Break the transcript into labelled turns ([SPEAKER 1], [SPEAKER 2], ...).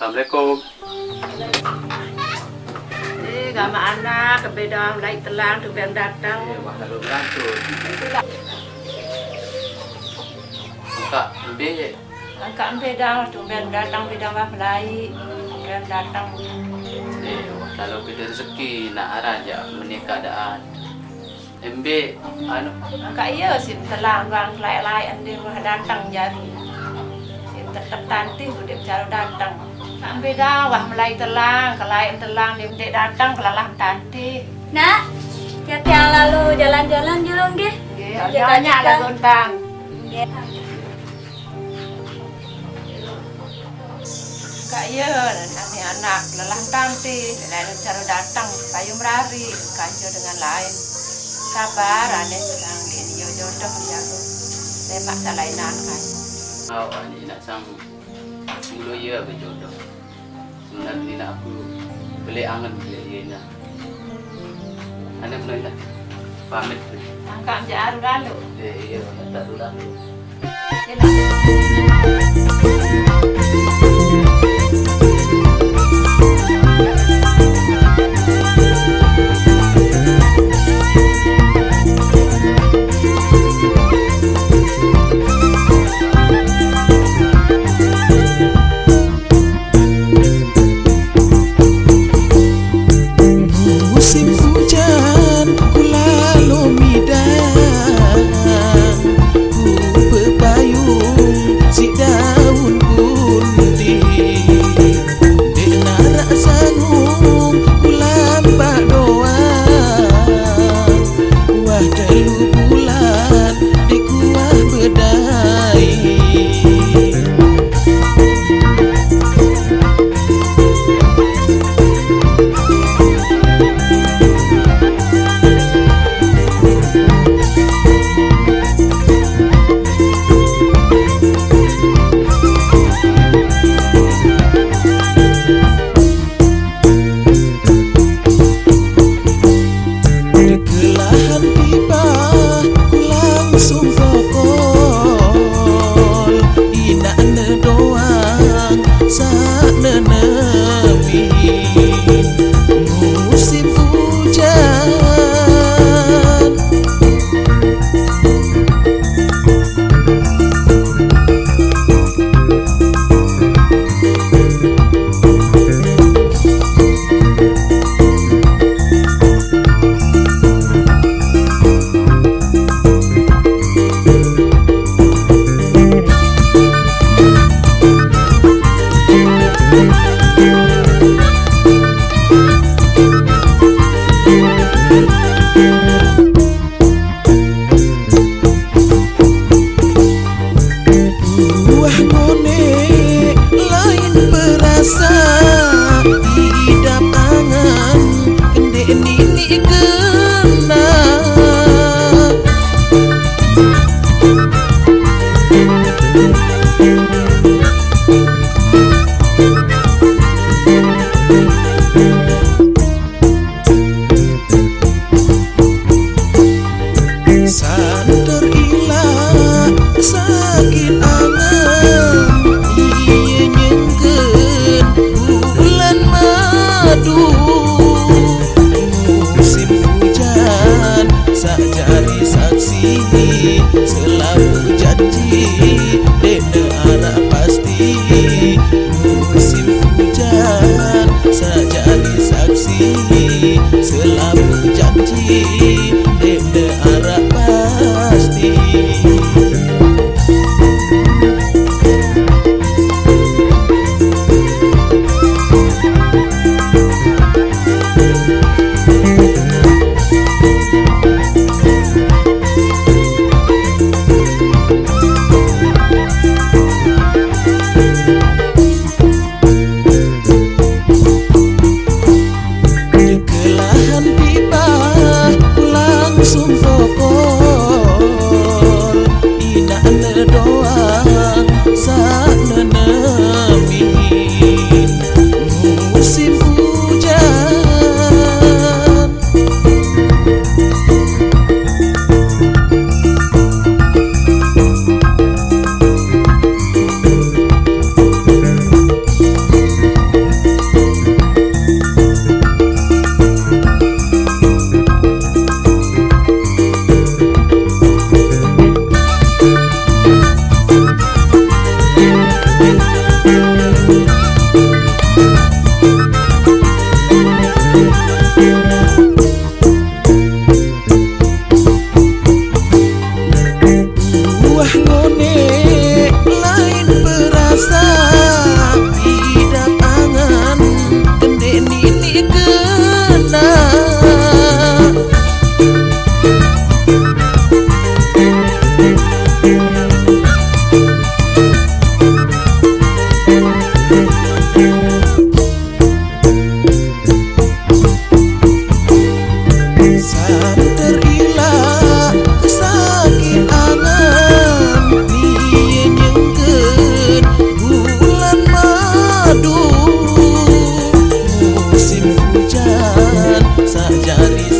[SPEAKER 1] Assalamualaikum.
[SPEAKER 2] Eh, sama anak, kebeda mulai telang, tu yang datang.
[SPEAKER 1] Eh, wah lalu berantun. Kak, ambil.
[SPEAKER 2] Angkat beda, tu yang datang, beda mah mulai. Yang datang.
[SPEAKER 1] Eh, wah lalu kita rezeki nak araja menikah keadaan. Ambil, anu,
[SPEAKER 2] Angkat iya sih telang, bang lain-lain dia mah datang jadi. Tetap tanti, dia cara datang. Beda, wah mulai telang, kelain telang, dia dia datang, kelalah tanti.
[SPEAKER 3] Nak, hati yang lalu jalan-jalan julung ge.
[SPEAKER 2] Ya,
[SPEAKER 3] Ya,
[SPEAKER 2] banyak lah gontang. Kak iya, nanti anak lelah tanti, lain cara datang, kayu merari, kanjo dengan lain. Sabar, aneh sedang ini yo jodoh ya lu. Lemak salainan kan.
[SPEAKER 1] awak ni nak sang mulu ya berjodoh. Nanti nak aku beli angan beli nak. Anda mulai nak pamit.
[SPEAKER 2] Angkat jaru lalu.
[SPEAKER 1] Eh, iya, tak lah.
[SPEAKER 4] Musim Santer ilah sakit angan Iye nyengken bulan madu. Musim hujan sak jari saksi. Selalu janji dene arah pasti. Musim hujan sak jari saksi Wah jari